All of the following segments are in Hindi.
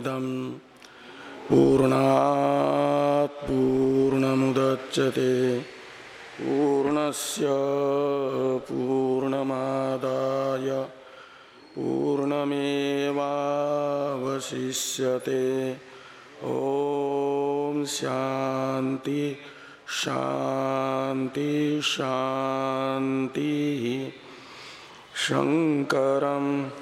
पूर्णमदपूर्णमिदं पूर्णात् पूर्णमुदच्यते। पूर्णस्य पूर्णमादाय पूर्णमेवावशिष्यते। ॐ शान्ति शान्ति शान्तिः। शङ्करम्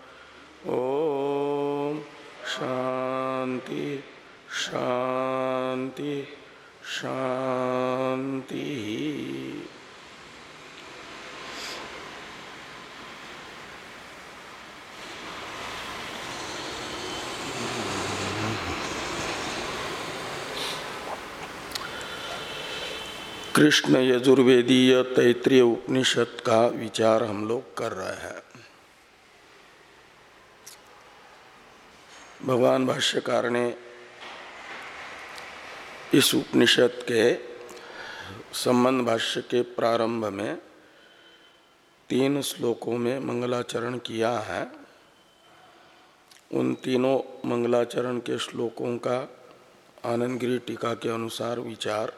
शांति शांति शांति। कृष्ण यजुर्वेदीय तैतृय उपनिषद का विचार हम लोग कर रहे हैं। भगवान भाष्यकार ने इस उपनिषद के संबंध भाष्य के प्रारंभ में तीन श्लोकों में मंगलाचरण किया है। उन तीनों मंगलाचरण के श्लोकों का आनंदगिरी टीका के अनुसार विचार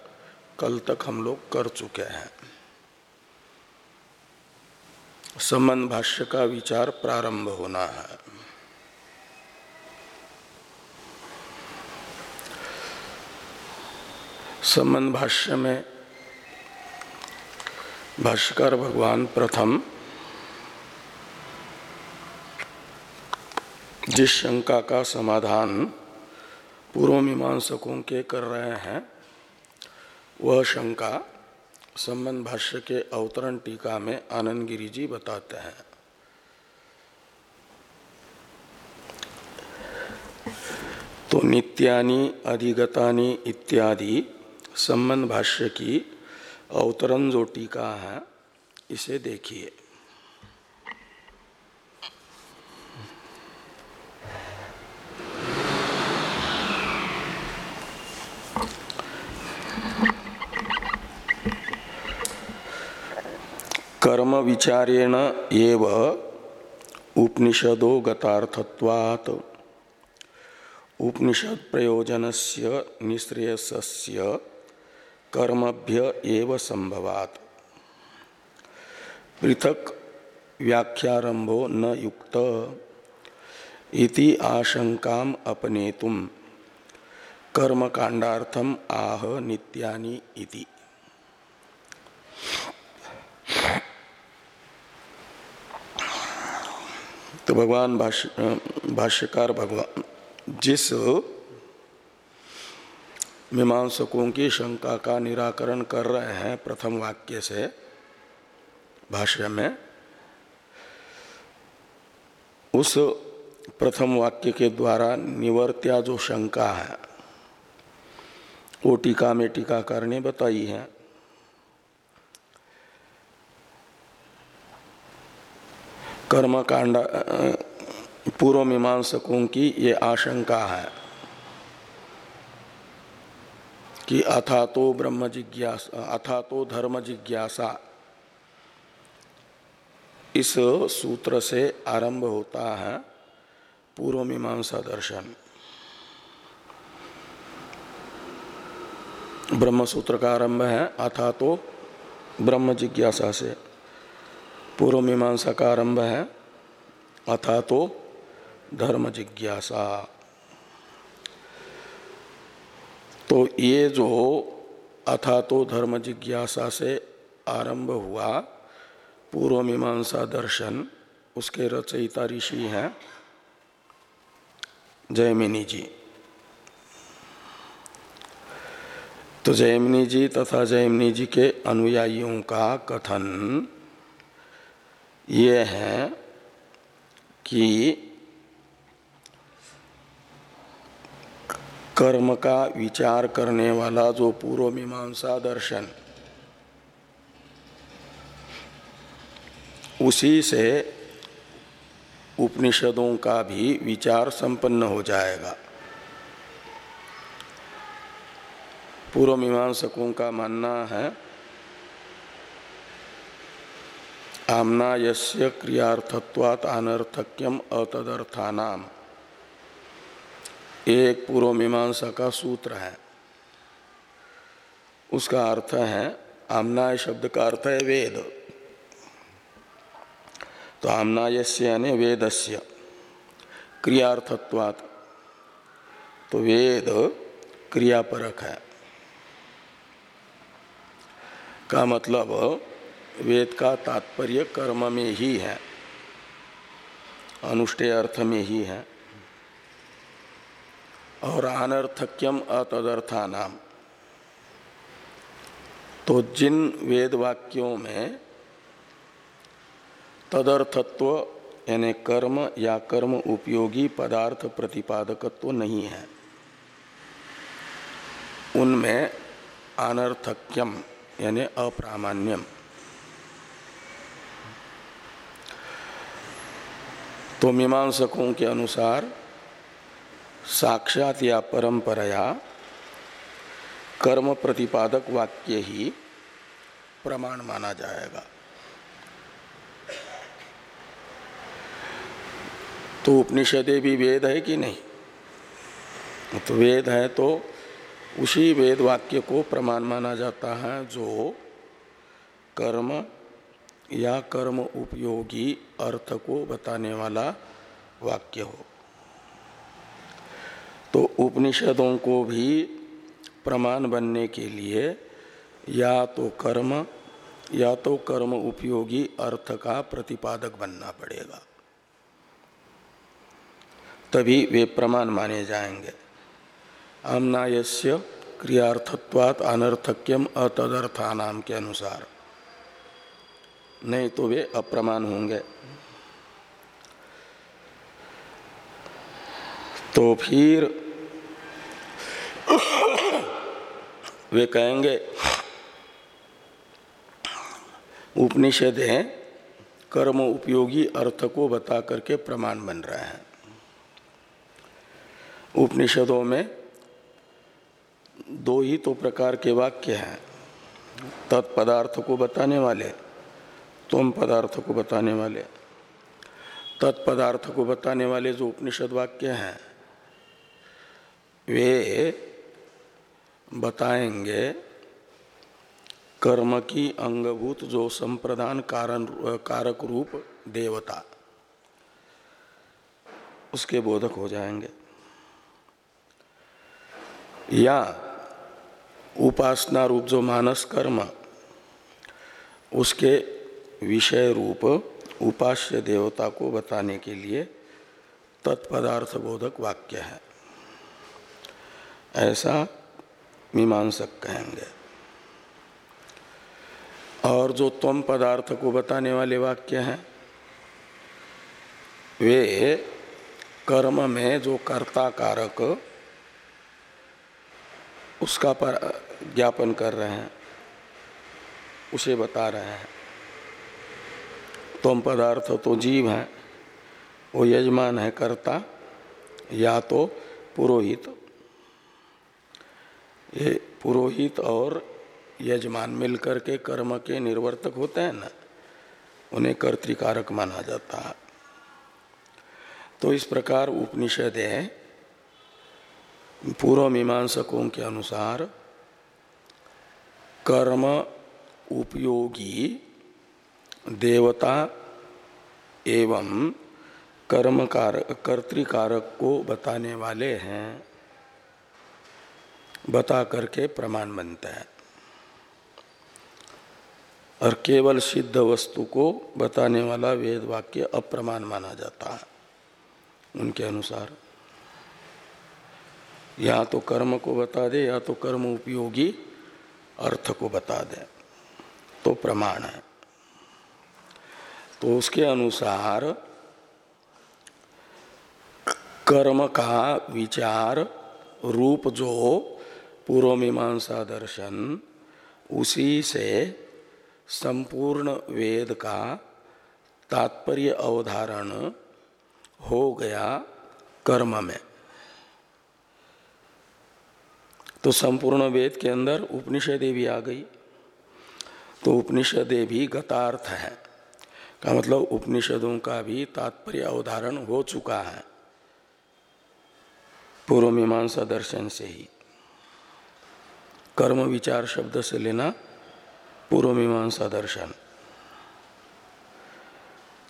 कल तक हम लोग कर चुके हैं। संबंध भाष्य का विचार प्रारंभ होना है। संबंध भाष्य में भाष्यकार भगवान प्रथम जिस शंका का समाधान पूर्व मीमांसकों के कर रहे हैं, वह शंका संबंध भाष्य के अवतरण टीका में आनंद गिरी जी बताते हैं। तो नित्यानि, अधिगतानि इत्यादि संबंध भाष्य की अवतरण जो टीका है, इसे देखिए। कर्म विचारेण एव उपनिषदो गतार्थत्वात्। उपनिषद प्रयोजनस्य निश्रेयसस्य कर्मभ्य एव संभवात। पृथक व्याख्यारंभो न युक्त इति आशंकाम अपनेतुम। कर्मकांडार्थम आह नित्यानि इति। तो भगवान भाष्यकार भगवान जिस मीमांसकों की शंका का निराकरण कर रहे हैं प्रथम वाक्य से, भाष्य में। उस प्रथम वाक्य के द्वारा निवर्त्या जो शंका है, वो टीका में टीकाकार ने बताई है। कर्म कांड पूर्व मीमांसकों की ये आशंका है। कि अथा तो ब्रह्म जिज्ञासा अथा तो धर्म जिज्ञासा। इस सूत्र से आरंभ होता है पूर्व मीमांसा दर्शन। ब्रह्म सूत्र का आरंभ है अथा तो ब्रह्म जिज्ञासा से। पूर्व मीमांसा का आरंभ है अथा तो धर्म जिज्ञासा। तो ये जो अथा तो धर्म जिज्ञासा से आरंभ हुआ, पूर्व मीमांसा दर्शन, उसके रचयिता ऋषि हैं जयमिनी जी। तो जयमिनी जी तथा जयमिनी जी के अनुयायियों का कथन ये है कि कर्म का विचार करने वाला जो पूर्व मीमांसा दर्शन, उसी से उपनिषदों का भी विचार संपन्न हो जाएगा। पूर्व मीमांसकों का मानना है, आमना यस्य क्रियार्थत्वात् अनर्थक्यम अतदर्थानाम। एक पूर्व मीमांसा का सूत्र है। उसका अर्थ है, आमनाय शब्द का अर्थ है वेद। तो आमनायस्य यानी वेदस्य, क्रियार्थत्वात्। तो वेद क्रियापरक है। का मतलब वेद का तात्पर्य कर्म में ही है, अनुष्ठेय अर्थ में ही है। और अनर्थक्यम अतदर्था नाम तो जिन वेद वाक्यों में तदर्थत्व, यानी कर्म या कर्म उपयोगी पदार्थ प्रतिपादकत्व नहीं है, उनमें अनर्थक्यम, यानी अप्रामाण्यम। तो मीमांसकों के अनुसार साक्षात या परंपराया कर्म प्रतिपादक वाक्य ही प्रमाण माना जाएगा। तो उपनिषदे भी वेद है कि नहीं? तो वेद है तो उसी वेद वाक्य को प्रमाण माना जाता है जो कर्म या कर्म उपयोगी अर्थ को बताने वाला वाक्य हो। तो उपनिषदों को भी प्रमाण बनने के लिए या तो कर्म, या तो कर्म उपयोगी अर्थ का प्रतिपादक बनना पड़ेगा। तभी वे प्रमाण माने जाएँगे। आमनायस्य क्रियार्थत्वात् अनर्थक्यम अतदर्थानाम के अनुसार। नहीं तो वे अप्रमाण होंगे। तो फिर वे कहेंगे, उपनिषद है, कर्म उपयोगी अर्थ को बता करके प्रमाण बन रहे हैं। उपनिषदों में दो ही तो प्रकार के वाक्य हैं, तत्पदार्थ को बताने वाले, तुम पदार्थ को बताने वाले। तत्पदार्थ को बताने वाले जो उपनिषद वाक्य हैं, वे बताएँगे, कर्म की अंगभूत जो संप्रदान कारण, कारक रूप देवता, उसके बोधक हो जाएँगे। या उपासना रूप जो मानस कर्म, उसके विषय रूप उपास्य देवता को बताने के लिए तत्पदार्थ बोधक वाक्य है। ऐसा मीमांसक कहेंगे। और जो तम पदार्थ को बताने वाले वाक्य हैं, वे कर्म में जो कर्ता कारक उसका पर ज्ञापन कर रहे हैं, उसे बता रहे हैं। तम पदार्थ तो जीव है, वो यजमान है कर्ता, या तो पुरोहित ये पुरोहित और यजमान मिलकर के कर्म के निर्वर्तक होते हैं ना, उन्हें कर्तिकारक माना जाता है। तो इस प्रकार उपनिषद है पूर्व मीमांसकों के अनुसार कर्म उपयोगी, देवता एवं कर्म कारक कर्तिकारक को बताने वाले हैं। बता करके प्रमाण बनता है। और केवल सिद्ध वस्तु को बताने वाला वेद वाक्य अप्रमाण माना जाता है, उनके अनुसार। या तो कर्म को बता दे, या तो कर्म उपयोगी अर्थ को बता दे तो प्रमाण है। तो उसके अनुसार कर्म का विचार रूप जो पूर्व मीमांसा दर्शन उसी से संपूर्ण वेद का तात्पर्य अवधारण हो गया कर्म में। तो संपूर्ण वेद के अंदर उपनिषदे भी आ गई। तो उपनिषदे भी गतार्थ है। का मतलब उपनिषदों का भी तात्पर्य अवधारण हो चुका है। पूर्व मीमांसा दर्शन से ही। कर्म विचार शब्द से लेना पूर्व मीमांसा दर्शन।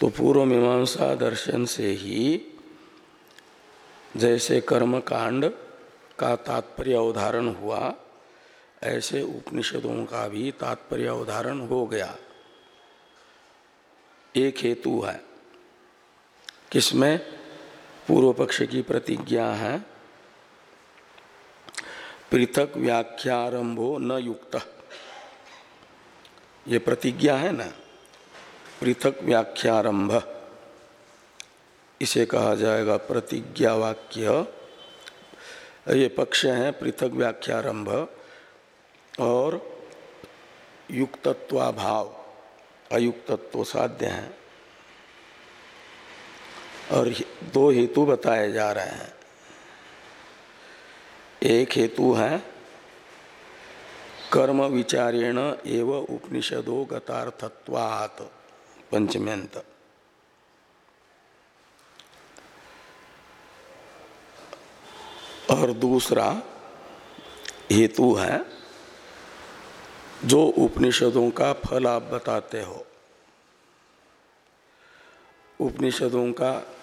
तो पूर्व मीमांसा दर्शन से ही जैसे कर्म कांड का तात्पर्य अवधारण हुआ, ऐसे उपनिषदों का भी तात्पर्य अवधारण हो गया। एक हेतु है। किसमें? पूर्व पक्ष की प्रतिज्ञा है। पृथक व्याख्यारंभो न युक्त। ये प्रतिज्ञा है ना? पृथक व्याख्यारंभ। इसे कहा जाएगा प्रतिज्ञा वाक्य। ये पक्ष हैं पृथक व्याख्यारंभ और युक्तत्वाभाव। अयुक्तत्व साध्य हैं। और दो हेतु बताए जा रहे हैं। एक हेतु है। कर्म विचारेण एव उपनिषदो गतार्थत्वात्। पंचम्यंत। और दूसरा हेतु है, जो उपनिषदों का फल आप बताते हो। उपनिषदों का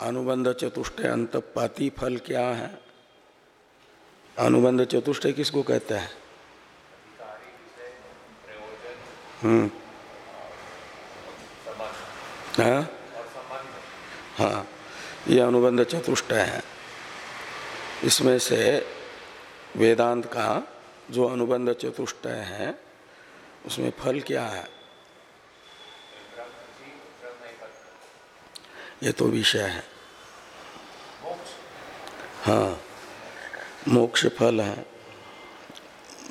अनुबंध चतुष्ट अंतपाती फल क्या है? अनुबंध चतुष्ट किसको कहते हैं? हम्म। हाँ? हाँ ये अनुबंध चतुष्ट है। इसमें से वेदांत का जो अनुबंध चतुष्ट है, उसमें फल क्या है? ये तो विषय है। हाँ। मोक्ष फल है।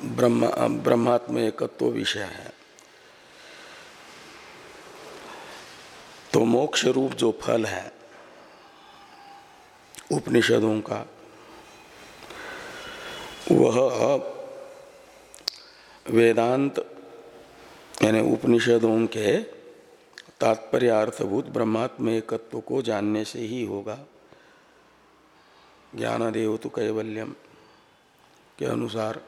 ब्रह्मा, ब्रह्मात्म एकत्व विषय है। तो मोक्ष रूप जो फल है, उपनिषदों का, वह वेदांत यानी उपनिषदों के तात्पर्य अर्थभूत ब्रह्मात्म एकत्व को जानने से ही होगा। ज्ञानदेव तो कैवल्यम के अनुसार।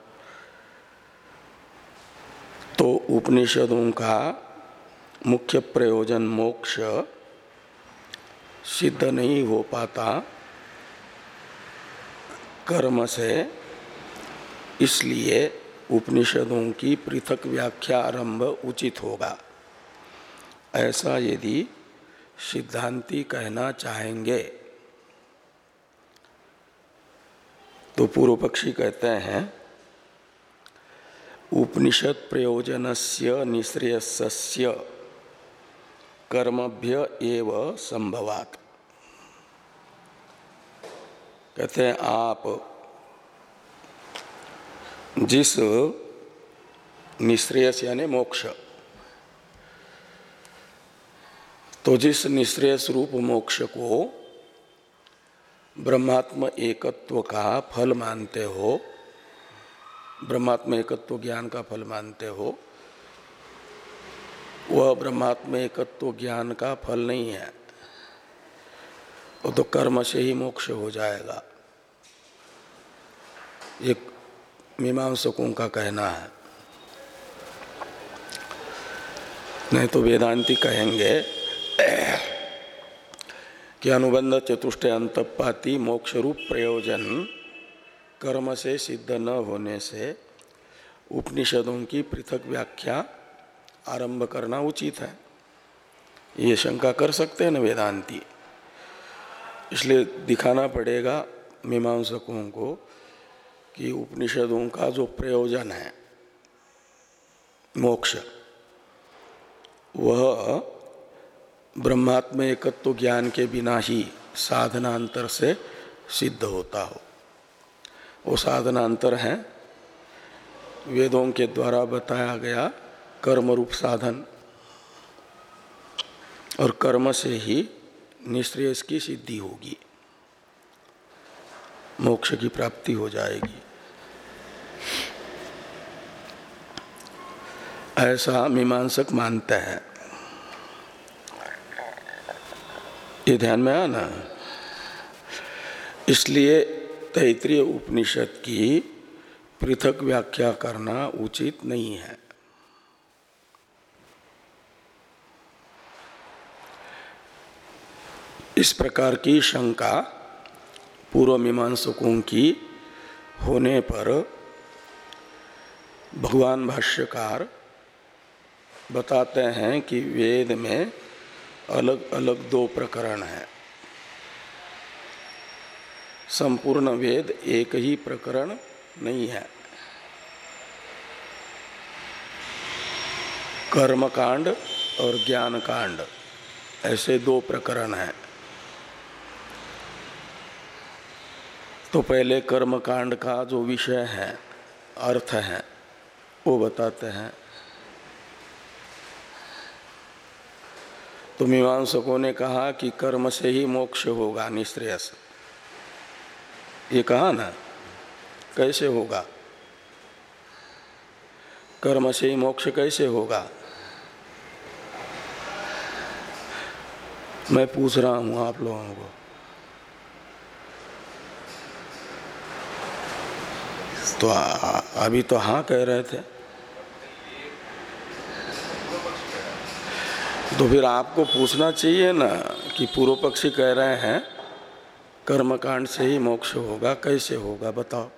तो उपनिषदों का मुख्य प्रयोजन मोक्ष सिद्ध नहीं हो पाता। कर्म से इसलिए उपनिषदों की पृथक व्याख्या आरंभ उचित होगा। ऐसा यदि सिद्धांति कहना चाहेंगे तो पूर्व पक्षी कहते हैं, उपनिषद प्रयोजन से निश्रेयस्य कर्मभ्य एव संभवात। कहते हैं, आप जिस निश्रेयस यानी मोक्ष तो जिस निश्रेयस रूप मोक्ष को ब्रह्मात्म एकत्व का फल मानते हो। ब्रह्मात्म एकत्व ज्ञान का फल मानते हो। वह ब्रह्मात्म एकत्व ज्ञान का फल नहीं है। वो तो कर्म से ही मोक्ष हो जाएगा। एक मीमांसकों का कहना है। नहीं तो वेदांति कहेंगे कि अनुबंध चतुष्ट अंतपाती मोक्ष रूप प्रयोजन कर्म से सिद्ध न होने से उपनिषदों की पृथक व्याख्या आरंभ करना उचित है। ये शंका कर सकते हैं न वेदांती। इसलिए दिखाना पड़ेगा मीमांसकों को कि उपनिषदों का जो प्रयोजन है, मोक्ष, वह ब्रह्मात्म एकत्व ज्ञान के बिना ही साधनांतर से सिद्ध होता हो। वो साधनांतर है। वेदों के द्वारा बताया गया कर्म रूप साधन। और कर्म से ही निश्रेयस की सिद्धि होगी। मोक्ष की प्राप्ति हो जाएगी। ऐसा मीमांसक मानते हैं। ये ध्यान में आना। इसलिए तैतृय उपनिषद की पृथक व्याख्या करना उचित नहीं है। इस प्रकार की शंका पूर्व मीमांसकों की होने पर भगवान भाष्यकार बताते हैं कि वेद में अलग अलग दो प्रकरण हैं। संपूर्ण वेद एक ही प्रकरण नहीं है। कर्म कांड और ज्ञान कांड ऐसे दो प्रकरण हैं। तो पहले कर्म कांड का जो विषय है, अर्थ है, वो बताते हैं। तो मीमांसकों ने कहा कि कर्म से ही मोक्ष होगा निश्रेयस। ये कहा ना? कैसे होगा? कर्म से ही मोक्ष कैसे होगा? मैं पूछ रहा हूँ आप लोगों को। तो अभी तो हाँ कह रहे थे। तो फिर आपको पूछना चाहिए ना कि पूर्व पक्षी कह रहे हैं, कर्मकांड से ही मोक्ष होगा, कैसे होगा, बताओ।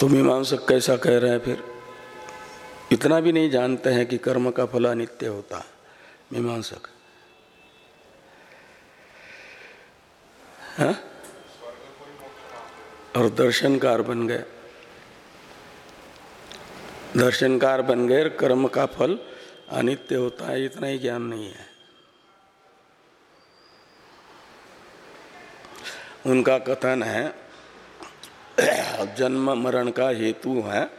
तो मीमांसक कैसा कह रहे हैं फिर? इतना भी नहीं जानते हैं कि कर्म का फल अनित्य होता, मीमांसक। हाँ? और दर्शनकार बन गए। दर्शनकार बन गए कर्म का फल अनित्य होता है, इतना ही ज्ञान नहीं है। उनका कथन है, जन्म मरण का हेतु है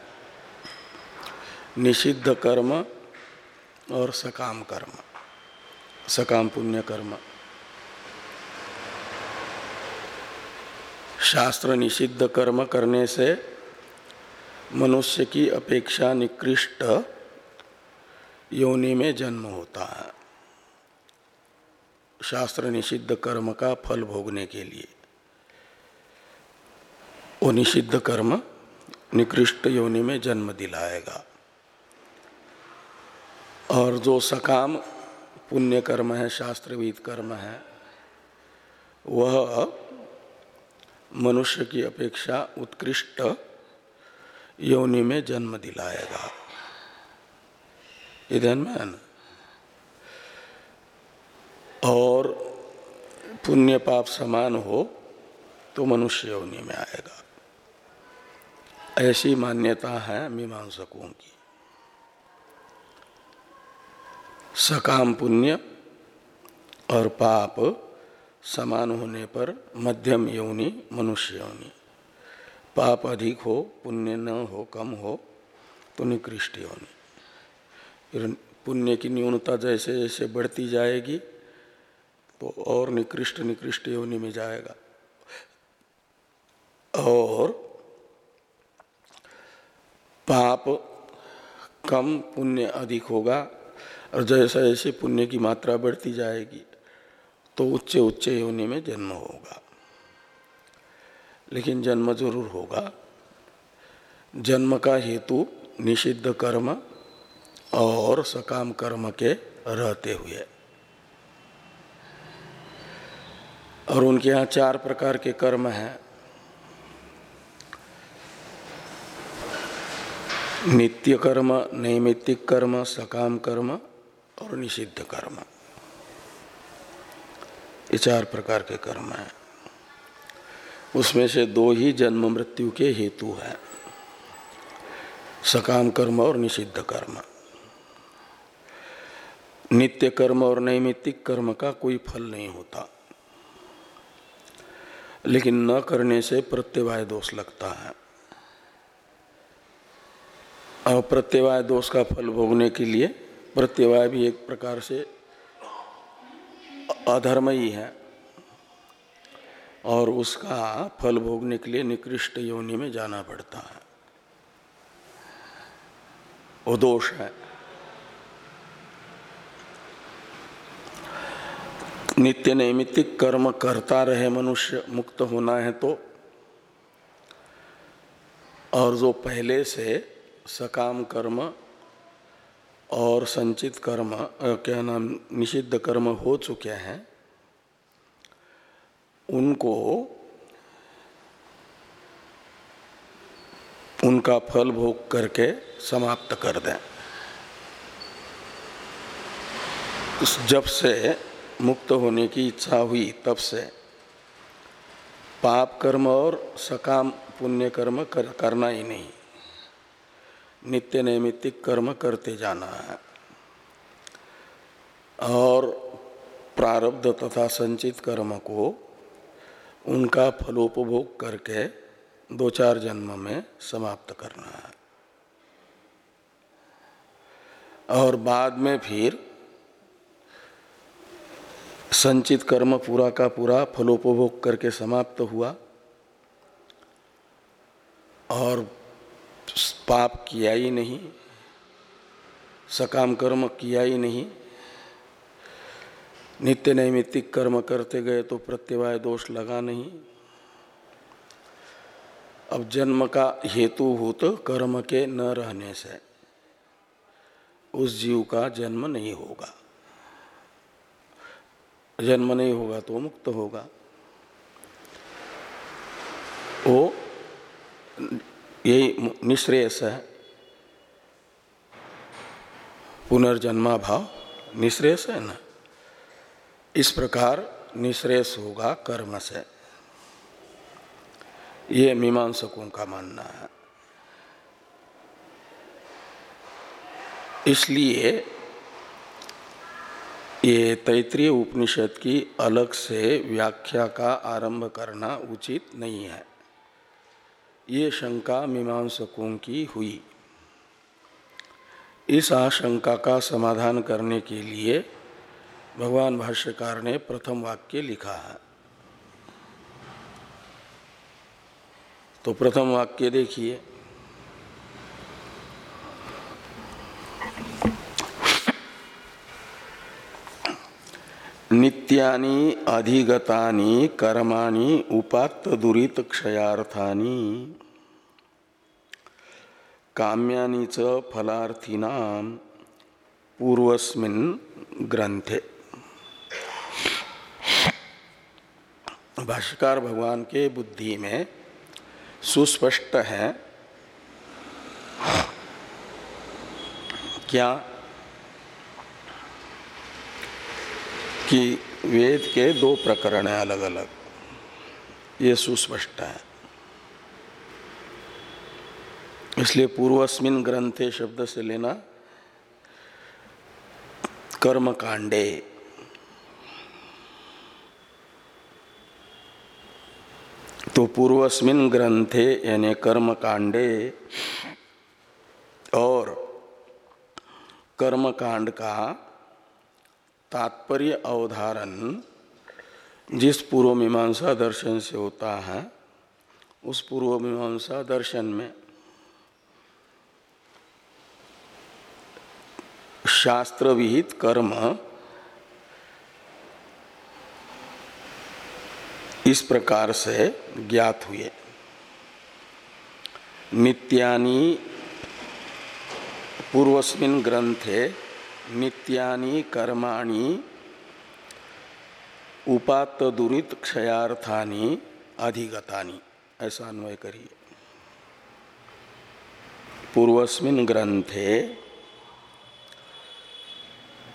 निषिद्ध कर्म और सकाम कर्म, सकाम पुण्य कर्म। शास्त्र निषिद्ध कर्म करने से मनुष्य की अपेक्षा निकृष्ट योनि में जन्म होता है। शास्त्र निषिद्ध कर्म का फल भोगने के लिए। वो निषिद्ध कर्म निकृष्ट योनि में जन्म दिलाएगा। और जो सकाम पुण्य कर्म है शास्त्रविद कर्म है, वह मनुष्य की अपेक्षा उत्कृष्ट योनि में जन्म दिलाएगा। ये ध्यान में है ना और पुण्य पाप समान हो तो मनुष्य योनि में आएगा। ऐसी मान्यता है मीमांसकों की। सकाम पुण्य और पाप समान होने पर मध्यम योनि मनुष्य योनि पाप अधिक हो, पुण्य न हो, कम हो तो निकृष्ट योनि। फिर पुण्य की न्यूनता जैसे जैसे बढ़ती जाएगी तो और निकृष्ट निकृष्ट योनि में जाएगा। और पाप कम, पुण्य अधिक होगा, और जैसे जैसे पुण्य की मात्रा बढ़ती जाएगी तो उच्च उच्च योनि में जन्म होगा। लेकिन जन्म ज़रूर होगा। जन्म का हेतु निषिद्ध कर्म और सकाम कर्म के रहते हुए। और उनके यहाँ चार प्रकार के कर्म हैं। नित्य कर्म, नैमित्तिक कर्म, सकाम कर्म और निषिद्ध कर्म। ये चार प्रकार के कर्म हैं। उसमें से दो ही जन्म मृत्यु के हेतु है। सकाम कर्म और निषिद्ध कर्म। नित्य कर्म और नैमित्तिक कर्म का कोई फल नहीं होता। लेकिन न करने से प्रत्यवाय दोष लगता है। और प्रत्यवाय दोष का फल भोगने के लिए प्रत्यवाय भी एक प्रकार से अधर्म ही है और उसका फल भोगने के लिए निकृष्ट योनि में जाना पड़ता है। वो दोष है। नित्य नैमित्तिक कर्म करता रहे मनुष्य, मुक्त होना है तो। और जो पहले से सकाम कर्म और संचित कर्म क्या नाम निषिद्ध कर्म हो चुके हैं उनको उनका फल भोग करके समाप्त कर दें। जब से मुक्त होने की इच्छा हुई तब से पाप कर्म और सकाम पुण्य कर्म कर, करना ही नहीं। नित्य नैमित्तिक कर्म करते जाना है। और प्रारब्ध तथा संचित कर्म को उनका फलोपभोग करके दो चार जन्म में समाप्त करना है। और बाद में फिर संचित कर्म पूरा का पूरा फलोपभोग करके समाप्त हुआ। और पाप किया ही नहीं, सकाम कर्म किया ही नहीं, नित्य नैमित्तिक कर्म करते गए तो प्रत्यवाय दोष लगा नहीं। अब जन्म का हेतु हेतुभूत कर्म के न रहने से उस जीव का जन्म नहीं होगा। जन्म नहीं होगा तो मुक्त होगा वो यही निश्रेयस है। पुनर्जन्मा भाव निश्रेयस है ना? इस प्रकार निश्रेयस होगा कर्म से। ये मीमांसकों का मानना है। इसलिए ये तैतृय उपनिषद की अलग से व्याख्या का आरंभ करना उचित नहीं है। ये शंका मीमांसकों की हुई। इस आशंका का समाधान करने के लिए भगवान भाष्यकार ने प्रथम वाक्य लिखा है। तो प्रथम वाक्य देखिए। नित्यानि अधिगतानि कर्माणि उपात्त दुरित क्षयार्थानि काम्यानि च फलार्थिनाम पूर्वस्मिन् ग्रंथे भाष्यकार भगवान के बुद्धि में सुस्पष्ट है। क्या कि वेद के दो प्रकरण हैं अलग अलग ये सुस्पष्ट है। इसलिए पूर्वस्मिन ग्रंथे शब्द से लेना कर्म कांडे तो पूर्वस्मिन ग्रंथे यानी कर्म कांडे और कर्म कांड का तात्पर्य अवधारण जिस पूर्व मीमांसा दर्शन से होता है, उस पूर्व मीमांसा दर्शन में शास्त्र विहित कर्म इस प्रकार से ज्ञात हुए। नित्यानि पूर्वस्मिन ग्रंथे नित्यानि कर्माणि उपात दुरित क्षयार्थानि अधिगतानि। ऐसा अन्वय करिए। पूर्वस्मिन ग्रंथे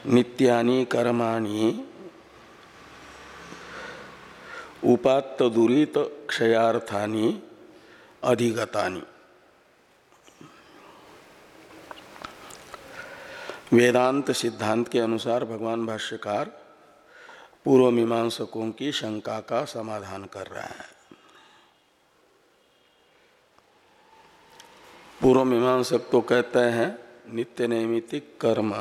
नित्यानि कर्माणि उपात्त दुरीत क्षयार्थानी अधिगतानी। वेदांत सिद्धांत के अनुसार भगवान भाष्यकार पूर्व मीमांसकों की शंका का समाधान कर रहे है। पूर्व मीमांसक तो कहते हैं नित्य नैमितिक कर्म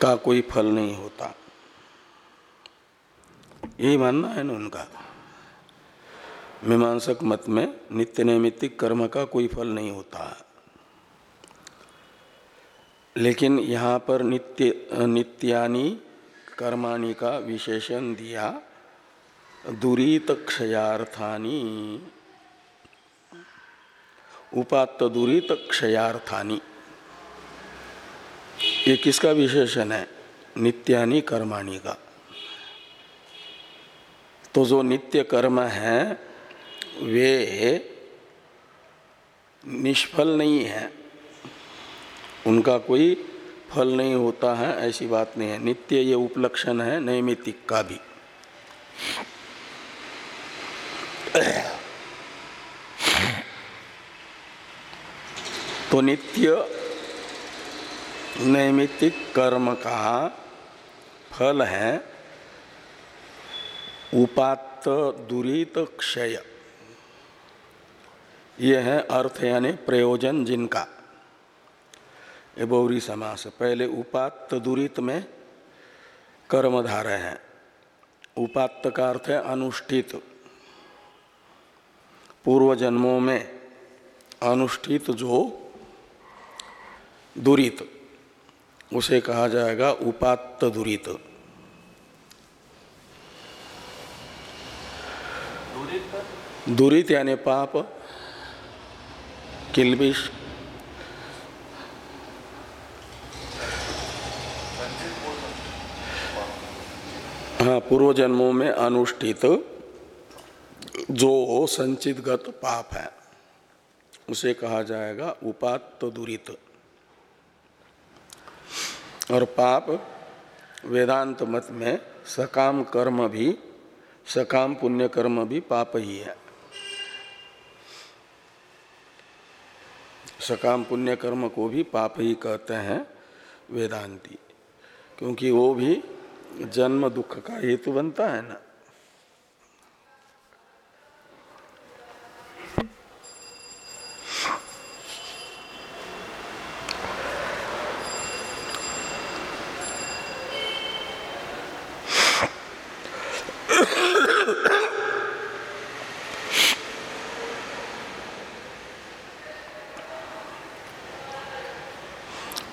का कोई फल नहीं होता। यही मानना है ना उनका। मीमांसक मत में नित्य नैमित्तिक कर्म का कोई फल नहीं होता। है लेकिन यहाँ पर नित्य, नित्यानि कर्माणि का विशेषण दिया। दुरीत क्षयार्थानी उपात्त दुरीत क्षयार्थानी ये किसका विशेषण है? नित्यानि कर्माणि का। तो जो नित्य कर्म है, वे निष्फल नहीं है। उनका कोई फल नहीं होता है, ऐसी बात नहीं है। नित्य ये उपलक्षण है नैमितिक का भी। तो नित्य नैमितिक कर्म का फल है उपात दुरीत क्षय। यह है अर्थ यानी प्रयोजन जिनका। ये बहुरी समास। पहले उपात्त दुरित में कर्म धारे हैं। उपात्त का अर्थ है अनुष्ठित। पूर्व जन्मों में अनुष्ठित जो दुरित, उसे कहा जाएगा उपात्त दुरित? दुरित यानी पाप, किलबिश हाँ पूर्व जन्मों में अनुष्ठित जो संचित गत पाप है, उसे कहा जाएगा उपात्त दुरित। और पाप वेदांत मत में सकाम कर्म भी, सकाम पुण्य कर्म भी पाप ही है। सकाम पुण्य कर्म को भी पाप ही कहते हैं वेदांती, क्योंकि वो भी जन्म दुख का हेतु बनता है ना।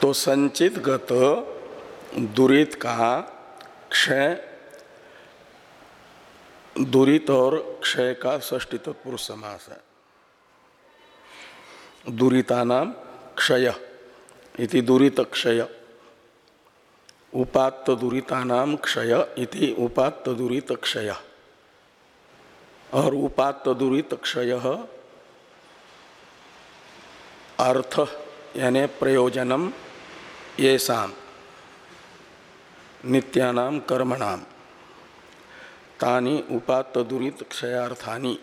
तो संचित गत दुरित का क्षय, दुरित और क्षय का ष्टी तत्पुरुष समास है। दुरीता नाम क्षय, इति दुरित क्षय। उपात्त दुरीता नाम क्षय, इति उपात्त दुरित क्षय। और उपात्त दुरित क्षय अर्थ, यानी प्रयोजनम ये शाम नित्यानाम कर्मणाम तानि उपात दुरित क्षयार्थानी।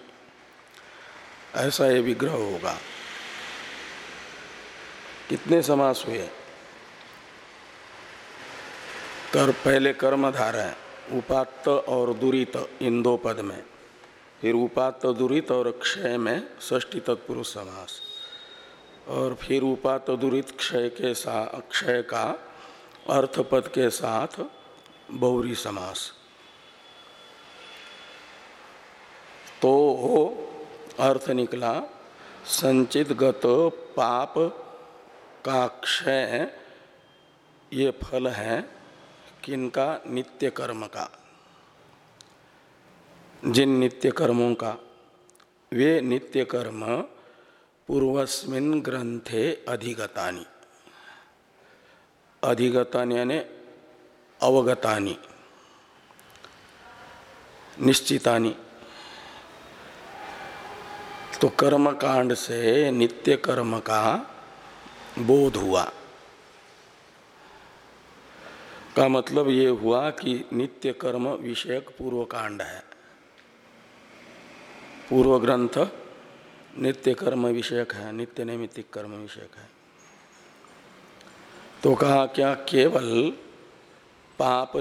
ऐसा ये विग्रह होगा। कितने समास हुए? कर पहले कर्मधार है, उपात्त और दुरित इन दो पद में। फिर उपात्त, दुरित और क्षय में ष्टी तत्पुरुष समास। और फिर उपात्त, दुरित, क्षय के साथ क्षय का अर्थपद के साथ बहुरी समास। तो हो अर्थ निकला, संचित गत पाप का क्षय, ये फल है किनका नित्य कर्म का। जिन नित्य कर्मों का, वे नित्य कर्म पूर्वस्मिन ग्रंथे अधिगतानी। अधिगतानि यानी अवगतानि, निश्चितानि। तो कर्म कांड से नित्य कर्म का बोध हुआ। का मतलब ये हुआ कि नित्य कर्म विषयक पूर्व कांड है। पूर्व ग्रंथ नित्य कर्म विषयक है, नित्य नैमित्तिक कर्म विषयक है। तो कहा, क्या केवल पाप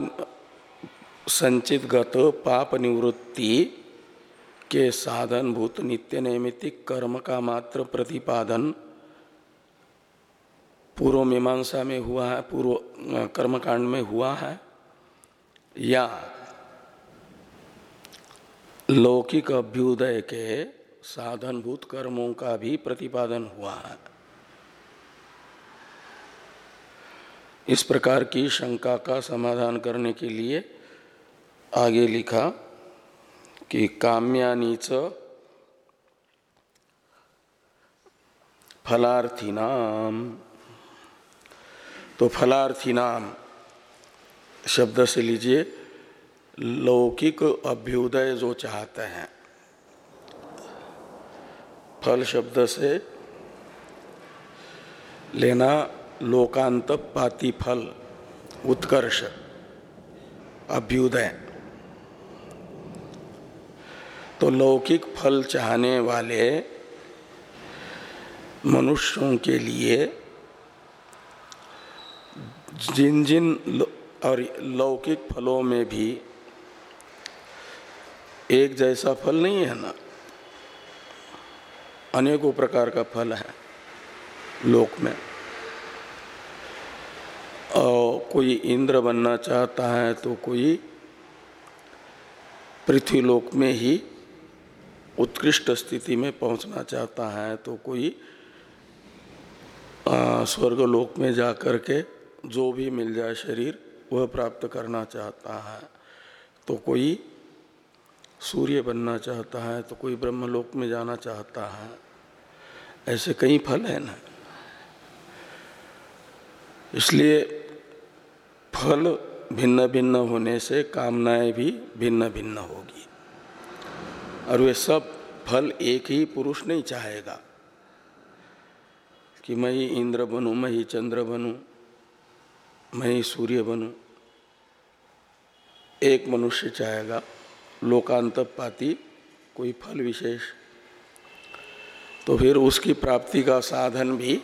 संचित गत पाप निवृत्ति के साधन भूत नित्य नैमित्तिक कर्म का मात्र प्रतिपादन पूर्व मीमांसा में हुआ है, पूर्व कर्मकांड में हुआ है, या लौकिक अभ्युदय के साधनभूत कर्मों का भी प्रतिपादन हुआ है? इस प्रकार की शंका का समाधान करने के लिए आगे लिखा कि काम्यानीच फलार्थी नाम तो फलार्थी नाम शब्द से लीजिए, लौकिक अभ्युदय जो चाहते हैं। फल शब्द से लेना लोकांत पाती फल उत्कर्ष, अभ्युदय। तो लौकिक फल चाहने वाले मनुष्यों के लिए जिन जिन और लौकिक फलों में भी एक जैसा फल नहीं है ना, अनेकों प्रकार का फल है लोक में। कोई इंद्र बनना चाहता है तो कोई पृथ्वीलोक में ही उत्कृष्ट स्थिति में पहुँचना चाहता है तो कोई स्वर्गलोक में जा कर के जो भी मिल जाए शरीर, वह प्राप्त करना चाहता है। तो कोई सूर्य बनना चाहता है तो कोई ब्रह्मलोक में जाना चाहता है। ऐसे कई फल हैं ना। इसलिए फल भिन्न भिन्न होने से कामनाएँ भी भिन्न भिन्न होगी। और वे सब फल एक ही पुरुष नहीं चाहेगा कि मैं ही इंद्र बनूं, मैं ही चंद्र बनूं, मैं ही सूर्य बनूं। एक मनुष्य चाहेगा लोकांत पाती कोई फल विशेष। तो फिर उसकी प्राप्ति का साधन भी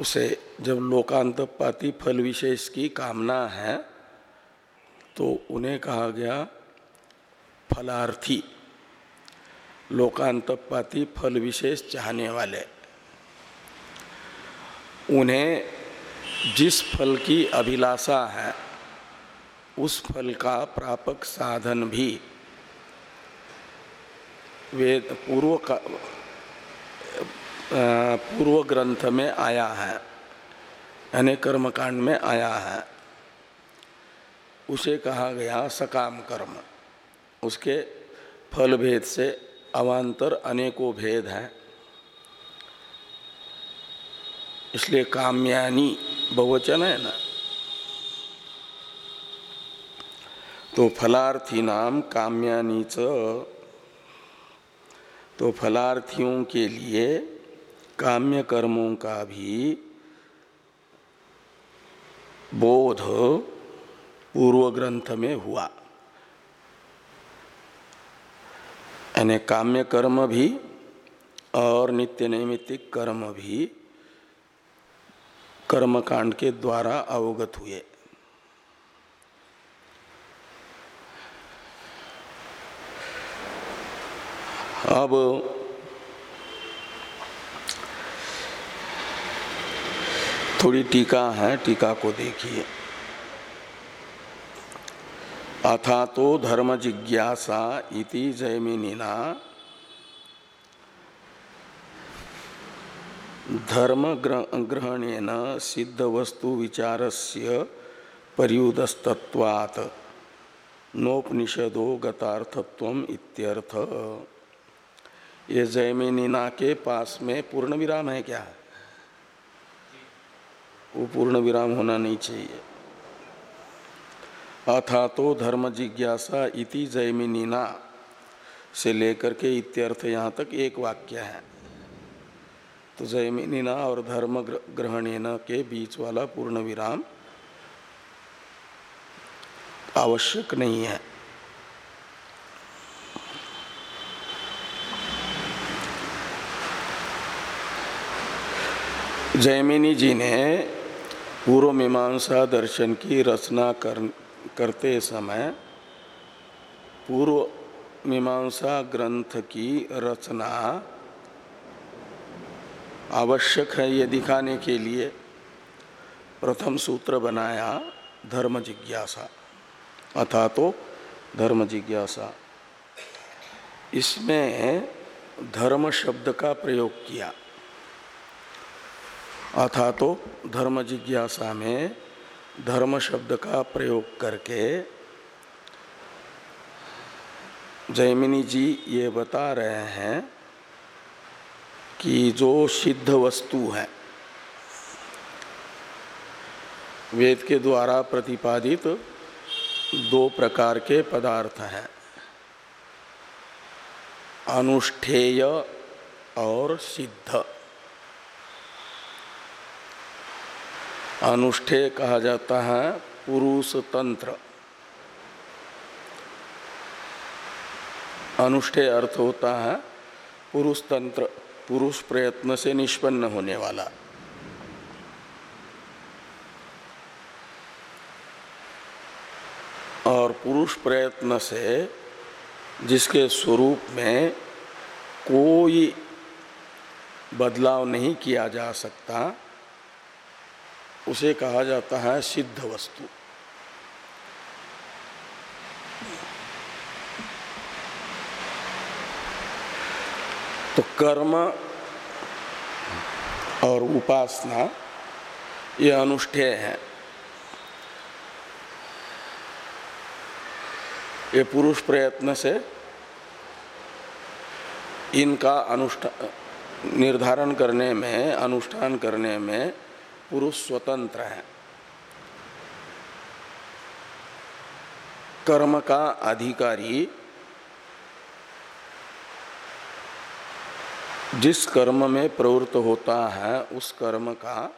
उसे जब लोकांत पाती फल विशेष की कामना है तो उन्हें कहा गया फलार्थी। लोकांत पाती फल विशेष चाहने वाले। उन्हें जिस फल की अभिलाषा है, उस फल का प्रापक साधन भी वेद पूर्व का पूर्व ग्रंथ में आया है, यानी कर्मकांड में आया है। उसे कहा गया सकाम कर्म। उसके फल भेद से अवान्तर अनेकों भेद हैं। इसलिए काम्यानी बहुवचन है ना। तो फलार्थी नाम काम्यानी च। तो फलार्थियों के लिए काम्य कर्मों का भी बोध पूर्व ग्रंथ में हुआ। यानी काम्य कर्म भी और नित्य नैमित्तिक कर्म भी कर्मकांड के द्वारा अवगत हुए। अब थोड़ी टीका है, टीका को देखिए। अथा तो धर्म जिज्ञासा इति जयमिनीना धर्म ग्रहणेन सिद्ध वस्तु विचारस्य पर्युदस्तत्वात् नोपनिषदो गतार्थत्व इत्यर्थ। ये जयमिनीना के पास में पूर्ण विराम है क्या? वो पूर्ण विराम होना नहीं चाहिए। अथा तो धर्म जिज्ञासा इति जयमिनीना से लेकर के इत्यर्थ यहाँ तक एक वाक्य है। तो जयमिनीना और धर्म ग्रहणेन के बीच वाला पूर्ण विराम आवश्यक नहीं है। जयमिनी जी ने पूर्व मीमांसा दर्शन की रचना कर, करते समय पूर्व मीमांसा ग्रंथ की रचना आवश्यक है ये दिखाने के लिए। प्रथम सूत्र बनाया धर्म जिज्ञासा अथा तो धर्म जिज्ञासा। इसमें धर्म शब्द का प्रयोग किया। अथा तो धर्म जिज्ञासा में धर्म शब्द का प्रयोग करके जयमिनी जी ये बता रहे हैं कि जो सिद्ध वस्तु है, वेद के द्वारा प्रतिपादित दो प्रकार के पदार्थ हैं, अनुष्ठेय और सिद्ध। अनुष्ठेय कहा जाता है पुरुष तंत्र अनुष्ठेय अर्थ होता है पुरुष तंत्र पुरुष प्रयत्न से निष्पन्न होने वाला। और पुरुष प्रयत्न से जिसके स्वरूप में कोई बदलाव नहीं किया जा सकता उसे कहा जाता है सिद्ध वस्तु। तो कर्म और उपासना, ये अनुष्ठेय है। ये पुरुष प्रयत्न से इनका अनुष्ठान निर्धारण करने में, अनुष्ठान करने में पुरुष स्वतंत्र है। कर्म का अधिकारी जिस कर्म में प्रवृत्त होता है, उस कर्म का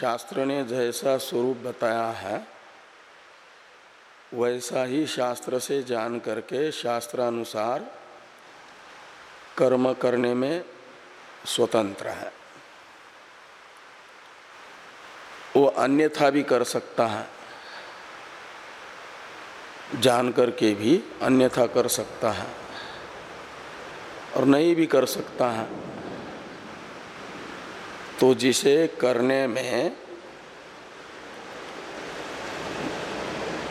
शास्त्र ने जैसा स्वरूप बताया है, वैसा ही शास्त्र से जान करके शास्त्रानुसार कर्म करने में स्वतंत्र है। वो अन्यथा भी कर सकता है। जान करके भी अन्यथा कर सकता है और नहीं भी कर सकता है। तो जिसे करने में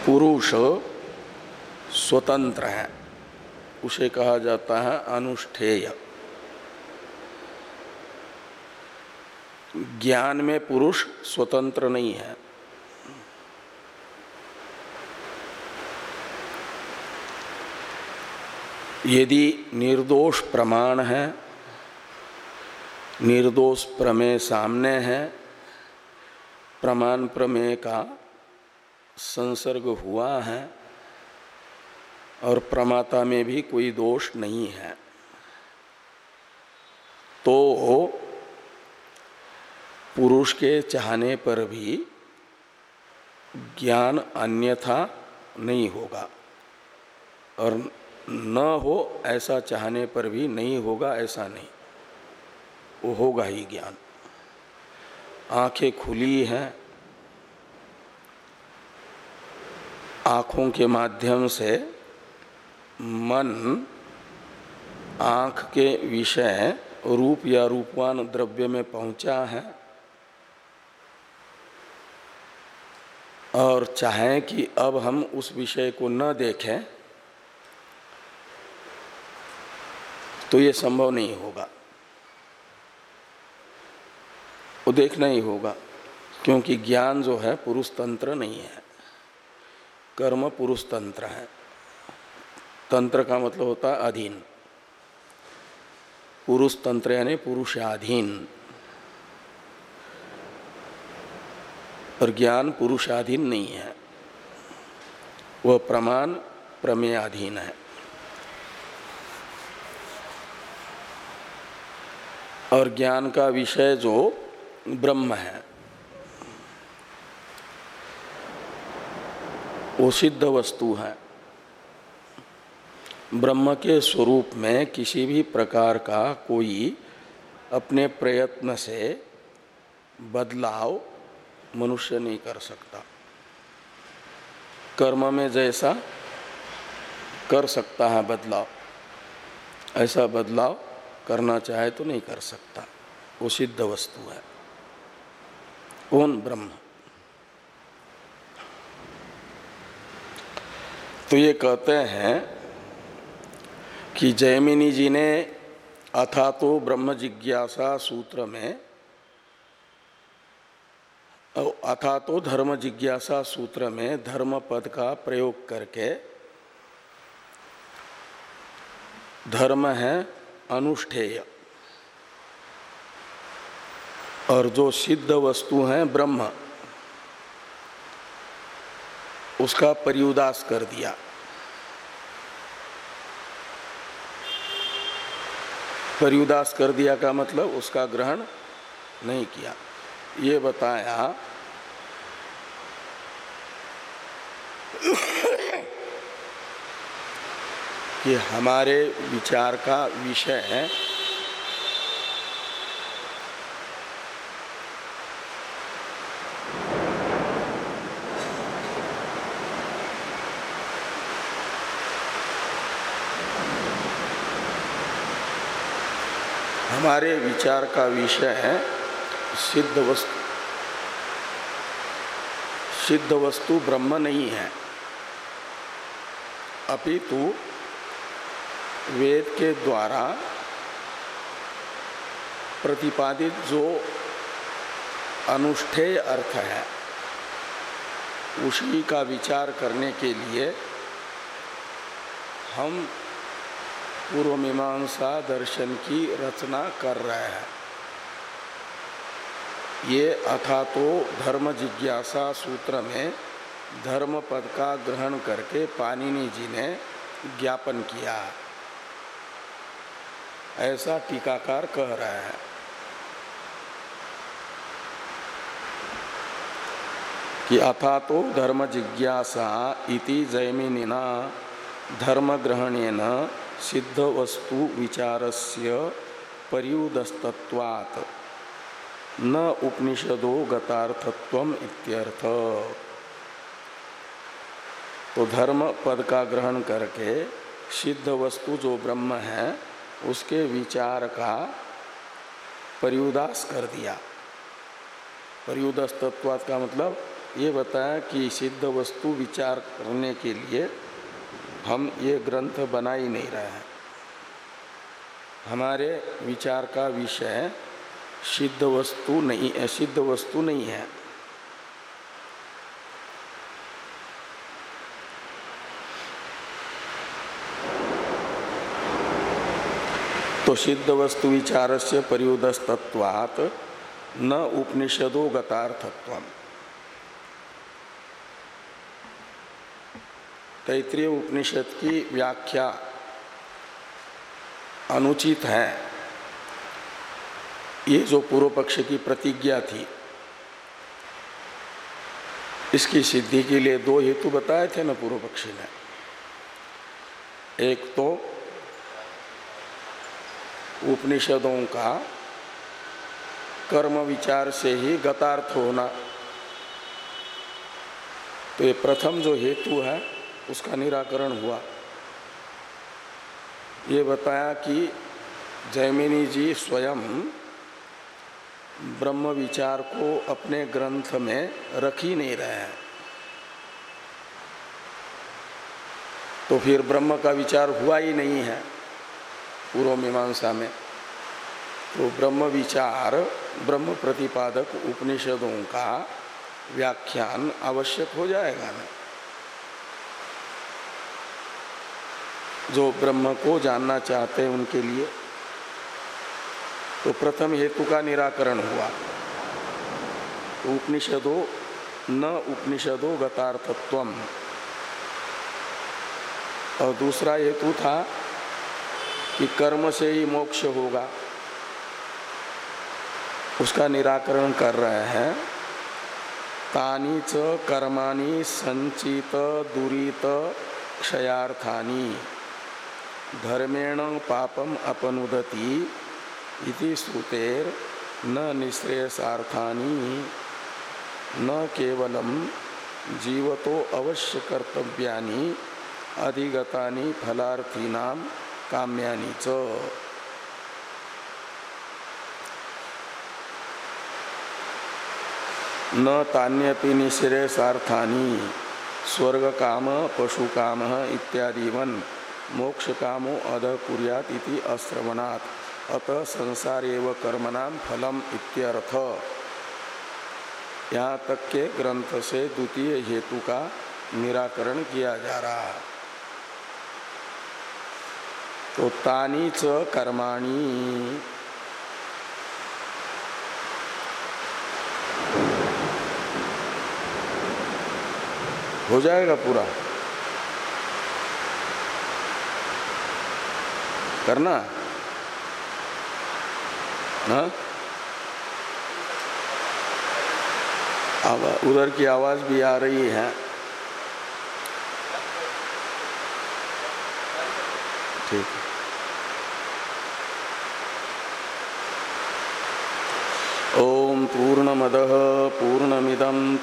पुरुष स्वतंत्र है, उसे कहा जाता है अनुष्ठेय। ज्ञान में पुरुष स्वतंत्र नहीं है। यदि निर्दोष प्रमाण है, निर्दोष प्रमेय सामने है, प्रमाण प्रमेय का संसर्ग हुआ है और प्रमाता में भी कोई दोष नहीं है तो पुरुष के चाहने पर भी ज्ञान अन्यथा नहीं होगा। और न हो ऐसा चाहने पर भी नहीं होगा, ऐसा नहीं। वो होगा ही ज्ञान। आँखें खुली हैं। आँखों के माध्यम से मन आँख के विषय रूप या रूपवान द्रव्य में पहुँचा है। और चाहें कि अब हम उस विषय को न देखें तो ये संभव नहीं होगा। वो देखना ही होगा, क्योंकि ज्ञान जो है पुरुष तंत्र नहीं है। कर्म पुरुष तंत्र है। तंत्र का मतलब होता है अधीन। पुरुष तंत्र यानी पुरुषाधीन। और ज्ञान पुरुषाधीन नहीं है। वह प्रमाण प्रमेयाधीन है। और ज्ञान का विषय जो ब्रह्म है, वो सिद्ध वस्तु है। ब्रह्म के स्वरूप में किसी भी प्रकार का कोई अपने प्रयत्न से बदलाव मनुष्य नहीं कर सकता। कर्म में जैसा कर सकता है बदलाव, ऐसा बदलाव करना चाहे तो नहीं कर सकता। वो सिद्ध वस्तु है। कौन ब्रह्म। तो ये कहते हैं कि जयमिनी जी ने अथा तो ब्रह्म जिज्ञासा सूत्र में अथा तो धर्म जिज्ञासा सूत्र में धर्म पद का प्रयोग करके धर्म है अनुष्ठेय। और जो सिद्ध वस्तु है ब्रह्म, उसका परियुदास कर दिया। परियुदास कर दिया का मतलब उसका ग्रहण नहीं किया। ये बताया कि हमारे विचार का विषय है। हमारे विचार का विषय है सिद्ध वस्तु। सिद्ध वस्तु ब्रह्म नहीं है। अपितु वेद के द्वारा प्रतिपादित जो अनुष्ठेय अर्थ है, उसी का विचार करने के लिए हम पूर्व मीमांसा दर्शन की रचना कर रहे हैं। ये अथा तो धर्म जिज्ञासा सूत्र में धर्म पद का ग्रहण करके पानिनी जी ने ज्ञापन किया। ऐसा टीकाकार कह रहा है। कि अथा तो धर्म जिज्ञासा इति जयमिना धर्म ग्रहणेन सिद्ध वस्तु विचारस्य परियुदस्तत्वात् न उपनिषदो गतार्थत्व इत्यर्थ। तो धर्म पद का ग्रहण करके सिद्ध वस्तु जो ब्रह्म है, उसके विचार का परियुदास कर दिया। परियुदस तत्वात का मतलब ये बताया कि सिद्ध वस्तु विचार करने के लिए हम ये ग्रंथ बना ही नहीं रहे हैं। हमारे विचार का विषय सिद्ध वस्तु नहीं सिद्ध वस्तु नहीं है। तो सिद्ध वस्तु विचार से परियुदस्तत्वात् न उपनिषदो गतार्थत्व तैतृय उपनिषद की व्याख्या अनुचित है। ये जो पूर्व पक्ष की प्रतिज्ञा थी, इसकी सिद्धि के लिए दो हेतु बताए थे ना पूर्व पक्षी ने। एक तो उपनिषदों का कर्म विचार से ही गतार्थ होना। तो ये प्रथम जो हेतु है, उसका निराकरण हुआ। ये बताया कि जैमिनी जी स्वयं ब्रह्म विचार को अपने ग्रंथ में रख ही नहीं रहे हैं। तो फिर ब्रह्म का विचार हुआ ही नहीं है। पूर्व मीमांसा में। तो ब्रह्म विचार, ब्रह्म प्रतिपादक उपनिषदों का व्याख्यान आवश्यक हो जाएगा ना। जो ब्रह्म को जानना चाहते हैं उनके लिए तो प्रथम हेतु का निराकरण हुआ। तो उपनिषदों, न उपनिषदों गतार्थत्व और दूसरा हेतु था कि कर्म से ही मोक्ष होगा। उसका निराकरण कर रहे हैं। तानी च कर्माणि संचित दुरीत क्षयार्थानी। धर्मेण पापम अपनुदति इति श्रुतेर न निश्रेयसार्थानी। न केवलम जीवतो अवश्य कर्तव्यानि, अधिगतानि फलार्थीनाम काम्यानि च न तान्यपि निश्रेयसार्थानि स्वर्ग काम पशु काम इत्यादिवन मोक्ष कामो अध इति अश्रवणात् अतः संसार एवं कर्मणाम फलम इत्यर्थ यहाँ तक के ग्रंथ से द्वितीय हेतु का निराकरण किया जा रहा है तो तानी च कर्माणी। हो जाएगा पूरा? करना? हाँ? उधर की आवाज़ भी आ रही है। ठीक ओम पूर्णमद पूर्णमिदम